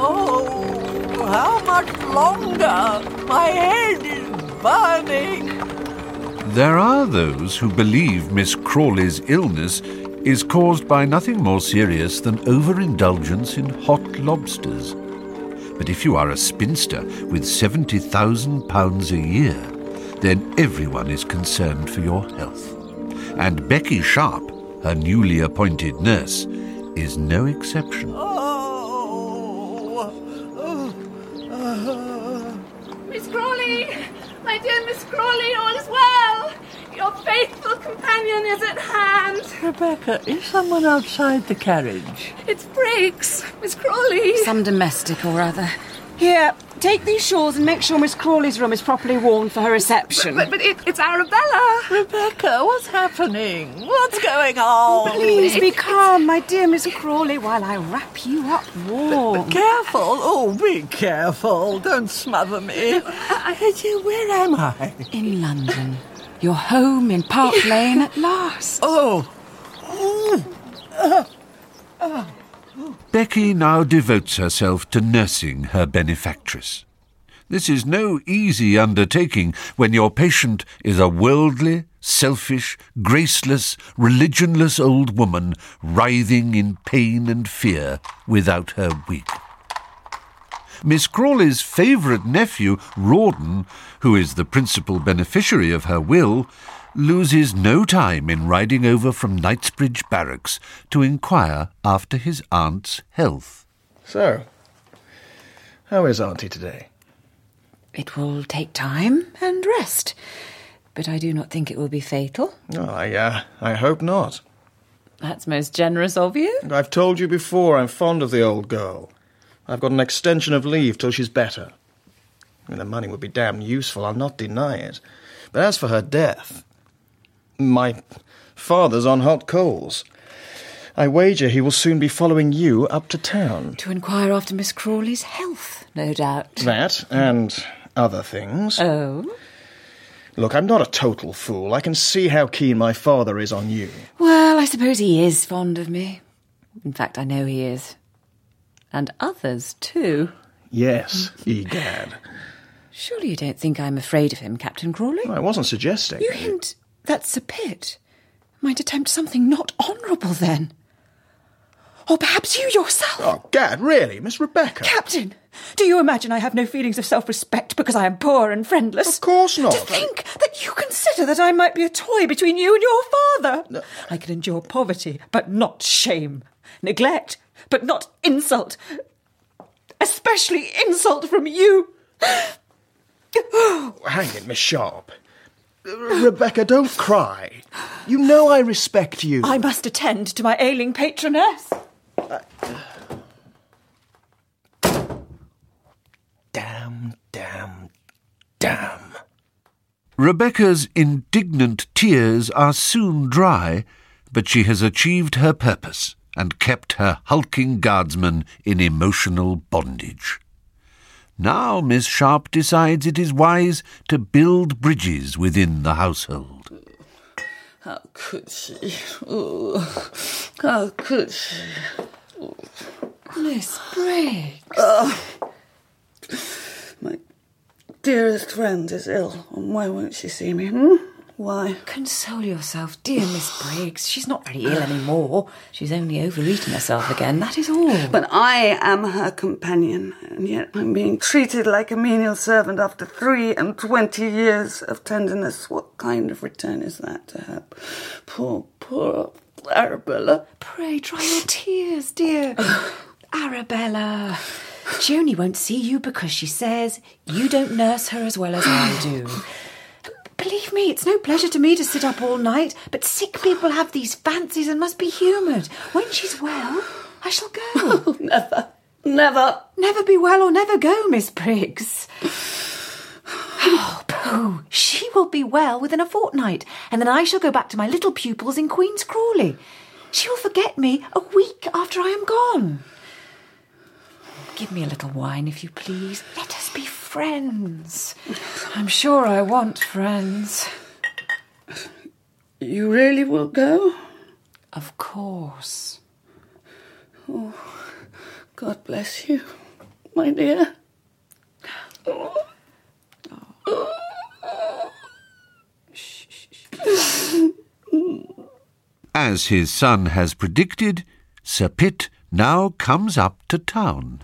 Oh, how much longer? My head is burning. There are those who believe Miss Crawley's illness is caused by nothing more serious than overindulgence in hot lobsters. But if you are a spinster with £70,000 a year, then everyone is concerned for your health. And Becky Sharp, her newly appointed nurse, is no exception. Oh, oh, oh, Miss Crawley! My dear Miss Crawley, all is well! Your faithful companion is at hand. Rebecca, is someone outside the carriage? It's Briggs. Miss Crawley. Some domestic or other. Here, take these shawls and make sure Miss Crawley's room is properly warmed for her reception. But, but it, it's Arabella. Rebecca, what's happening? What's going on? Please be calm, my dear Miss Crawley, while I wrap you up warm. Be careful. Oh, be careful. Don't smother me. Uh, Where am I? In London. You're home in Park Lane at last. Oh. Becky now devotes herself to nursing her benefactress. This is no easy undertaking when your patient is a worldly, selfish, graceless, religionless old woman writhing in pain and fear without her wig. Miss Crawley's favourite nephew, Rawdon, who is the principal beneficiary of her will, loses no time in riding over from Knightsbridge Barracks to inquire after his aunt's health. So, how is Auntie today? It will take time and rest, but I do not think it will be fatal. Oh, I, uh, I hope not. That's most generous of you. I've told you before I'm fond of the old girl. I've got an extension of leave till she's better. I mean, the money would be damned useful, I'll not deny it. But as for her death, my father's on hot coals. I wager he will soon be following you up to town. To inquire after Miss Crawley's health, no doubt. That and other things. Oh? Look, I'm not a total fool. I can see how keen my father is on you. Well, I suppose he is fond of me. In fact, I know he is. And others, too. Yes, egad. Surely you don't think I'm afraid of him, Captain Crawley? I wasn't suggesting. You hint that Sir Pitt might attempt something not honourable, then. Or perhaps you yourself. Oh, Gad, really? Miss Rebecca? Captain, do you imagine I have no feelings of self respect because I am poor and friendless? Of course not. To think that you consider that I might be a toy between you and your father. I can endure poverty, but not shame. Neglect, but not insult. Especially insult from you. Hang it, Miss Sharp. Rebecca, don't cry. You know I respect you. I must attend to my ailing patroness. Damn, damn, damn. Rebecca's indignant tears are soon dry, but she has achieved her purpose and kept her hulking guardsman in emotional bondage. Now Miss Sharp decides it is wise to build bridges within the household. How could she? Oh, how could she? Miss Briggs. My dearest friend is ill, and why won't she see me? Hmm? Why? Console yourself, dear Miss Briggs. She's not very ill anymore. She's only overeaten herself again, that is all. But I am her companion, and yet I'm being treated like a menial servant after three and twenty years of tenderness. What kind of return is that to her? Poor, poor Arabella. Pray dry your tears, dear. Arabella. She only won't see you because she says you don't nurse her as well as I do. Believe me, it's no pleasure to me to sit up all night, but sick people have these fancies and must be humoured. When she's well, I shall go. Oh, never, never. never be well or never go, Miss Briggs. Oh, pooh. She will be well within a fortnight, and then I shall go back to my little pupils in Queen's Crawley. She will forget me a week after I am gone. Give me a little wine, if you please. Let us be friends. I'm sure I want friends. You really will go? Of course. Oh, God bless you, my dear. As his son has predicted, Sir Pitt now comes up to town.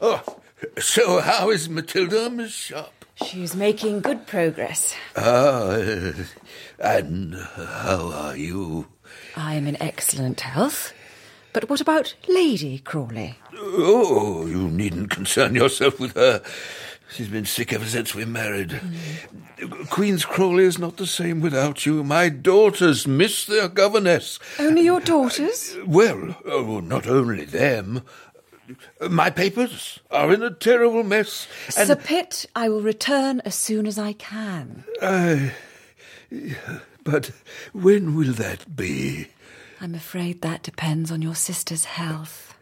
Oh, so how is Matilda, Miss Sharp? She's making good progress. Ah, uh, and how are you? I am in excellent health. But what about Lady Crawley? Oh, you needn't concern yourself with her. She's been sick ever since we married. Mm. Queen's Crawley is not the same without you. My daughters miss their governess. Only your daughters? Well, oh, not only them. My papers are in a terrible mess. And Sir Pitt, I will return as soon as I can. Uh, but when will that be? I'm afraid that depends on your sister's health.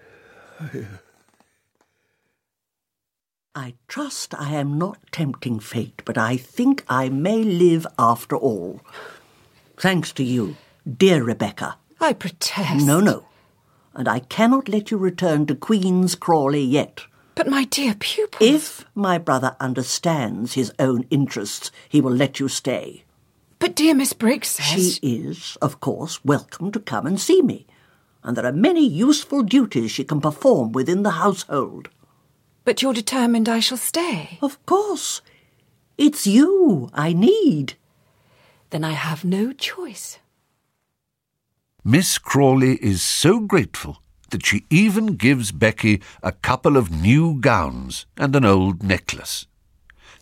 I trust I am not tempting fate, but I think I may live after all. Thanks to you, dear Rebecca. I protest. No, no. And I cannot let you return to Queen's Crawley yet. But my dear pupils. If my brother understands his own interests, he will let you stay. But dear Miss Briggs says... She is, of course, welcome to come and see me. And there are many useful duties she can perform within the household. But you're determined I shall stay? Of course. It's you I need. Then I have no choice. Miss Crawley is so grateful that she even gives Becky a couple of new gowns and an old necklace.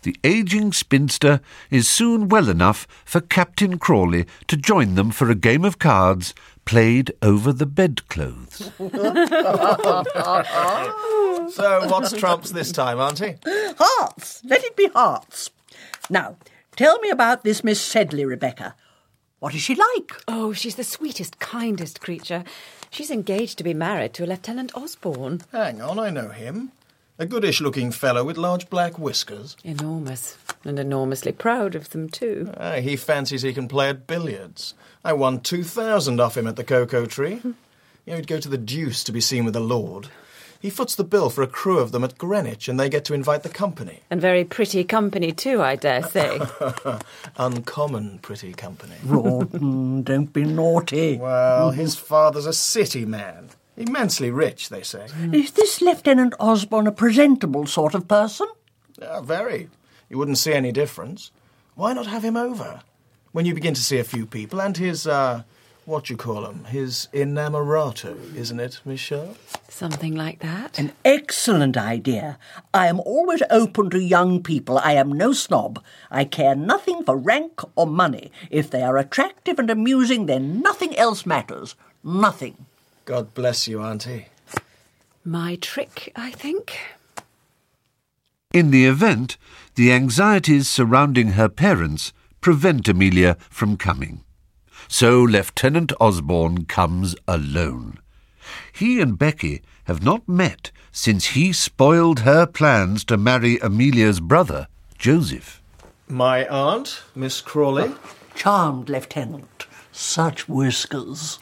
The ageing spinster is soon well enough for Captain Crawley to join them for a game of cards played over the bedclothes. so, what's trumps this time, Auntie? Hearts! Let it be hearts. Now, tell me about this Miss Sedley, Rebecca. What is she like? Oh, she's the sweetest, kindest creature. She's engaged to be married to a Lieutenant Osborne. Hang on, I know him. A goodish looking fellow with large black whiskers. Enormous. And enormously proud of them, too. Ah, he fancies he can play at billiards. I won 2,000 off him at the cocoa tree. you know, he'd go to the deuce to be seen with a lord. He foots the bill for a crew of them at Greenwich, and they get to invite the company. And very pretty company, too, I dare say. Uncommon pretty company. Rawdon, don't be naughty. Well, his father's a city man. Immensely rich, they say. Is this Lieutenant Osborne a presentable sort of person? Uh, very. You wouldn't see any difference. Why not have him over? When you begin to see a few people and his, uh, what you call him, his inamorato, isn't it, Miss Sharp? Something like that. An excellent idea. I am always open to young people. I am no snob. I care nothing for rank or money. If they are attractive and amusing, then nothing else matters. Nothing. God bless you, Auntie. My trick, I think. In the event, the anxieties surrounding her parents prevent Amelia from coming. So Lieutenant Osborne comes alone. He and Becky have not met since he spoiled her plans to marry Amelia's brother, Joseph. My aunt, Miss Crawley. Charmed, Lieutenant. Such whiskers.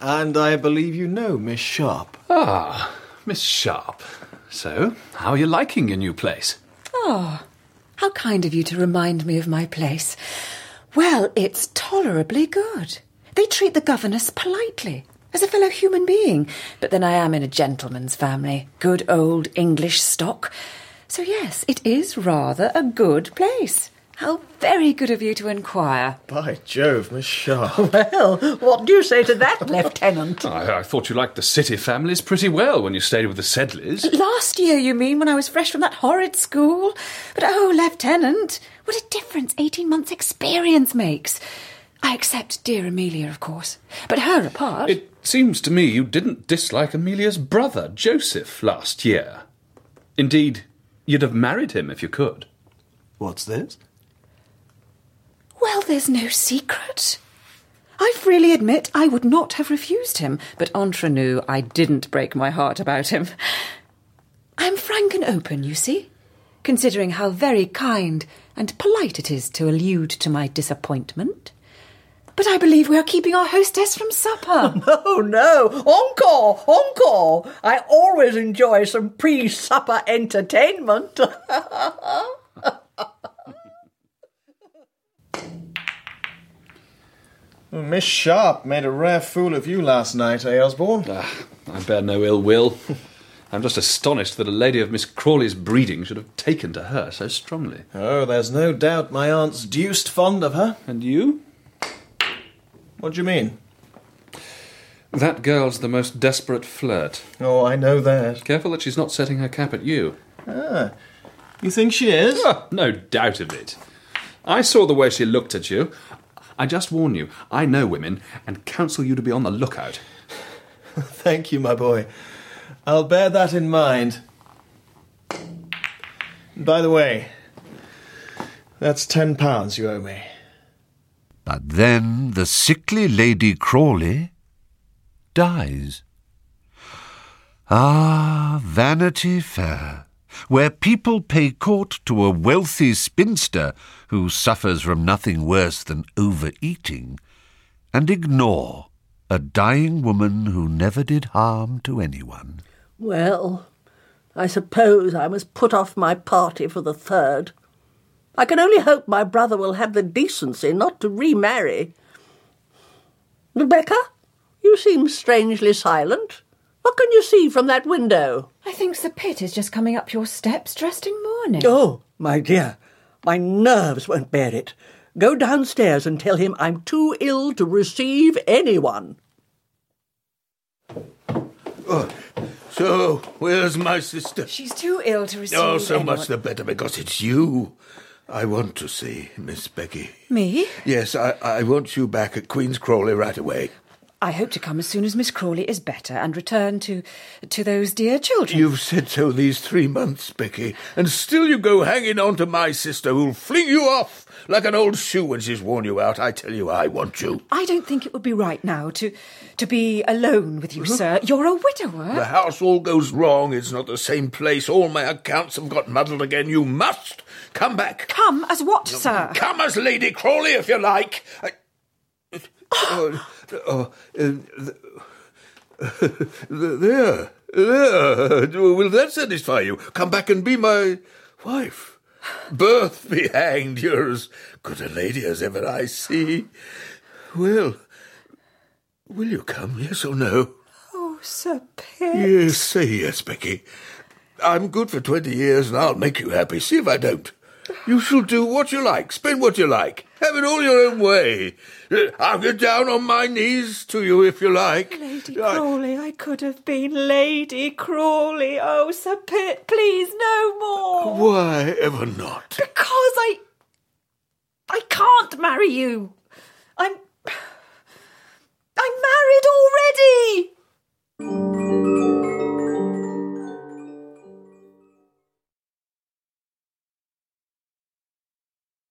And I believe you know Miss Sharp. Ah, Miss Sharp. So, how are you liking your new place? Oh, how kind of you to remind me of my place. Well, it's tolerably good. They treat the governess politely, as a fellow human being. But then I am in a gentleman's family, good old English stock. So, yes, it is rather a good place. How very good of you to inquire. By Jove, Miss Sharp. Well, what do you say to that, Lieutenant? I, I thought you liked the city families pretty well when you stayed with the Sedleys. Last year, you mean, when I was fresh from that horrid school? But oh, Lieutenant, what a difference 18 months' experience makes. I accept dear Amelia, of course. But her apart. It seems to me you didn't dislike Amelia's brother, Joseph, last year. Indeed, you'd have married him if you could. What's this? Well, there's no secret. I freely admit I would not have refused him, but entre nous, I didn't break my heart about him. I'm frank and open, you see. considering how very kind and polite it is to allude to my disappointment. But I believe we are keeping our hostess from supper. Oh no! Encore! Encore! I always enjoy some pre supper entertainment. Well, Miss Sharp made a rare fool of you last night, eh, Osborne? Ah, I bear no ill will. I'm just astonished that a lady of Miss Crawley's breeding should have taken to her so strongly. Oh, there's no doubt my aunt's deuced fond of her. And you? What do you mean? That girl's the most desperate flirt. Oh, I know that. Careful that she's not setting her cap at you. Ah, you think she is? Ah, no doubt of it. I saw the way she looked at you. I just warn you, I know women and counsel you to be on the lookout. Thank you, my boy. I'll bear that in mind. By the way, that's ten pounds you owe me. But then the sickly Lady Crawley dies. Ah, Vanity Fair, where people pay court to a wealthy spinster who suffers from nothing worse than overeating, and ignore a dying woman who never did harm to anyone. well, I suppose I must put off my party for the third. I can only hope my brother will have the decency not to remarry. Rebecca, you seem strangely silent. What can you see from that window? I think Sir Pitt is just coming up your steps dressed in mourning. Oh, my dear, my nerves won't bear it. Go downstairs and tell him I'm too ill to receive anyone. Oh, So, where's my sister? She's too ill to receive Oh, so anyone. much the better because it's you. I want to see Miss Becky. Me? Yes, I, I want you back at Queen's Crawley right away. I hope to come as soon as Miss Crawley is better and return to to those dear children. You've said so these three months, Becky, and still you go hanging on to my sister who'll fling you off like an old shoe when she's worn you out. I tell you, I want you. I don't think it would be right now to to be alone with you, sir. You're a widower. The house all goes wrong. It's not the same place. All my accounts have got muddled again. You must come back. Come as what, sir? Come as Lady Crawley if you like. I... Oh, oh, uh, there, there. Will that satisfy you? Come back and be my wife. Birth be hanged. You're as good a lady as ever I see. Well, will you come? Yes or no? Oh, Sir Pitt. Yes, say yes, Becky. I'm good for twenty years, and I'll make you happy. See if I don't. You shall do what you like, spend what you like, have it all your own way. I'll get down on my knees to you if you like. Lady I- Crawley, I could have been Lady Crawley. Oh, Sir Pitt, please, no more. Why ever not? Because I. I can't marry you. I'm. I'm married already.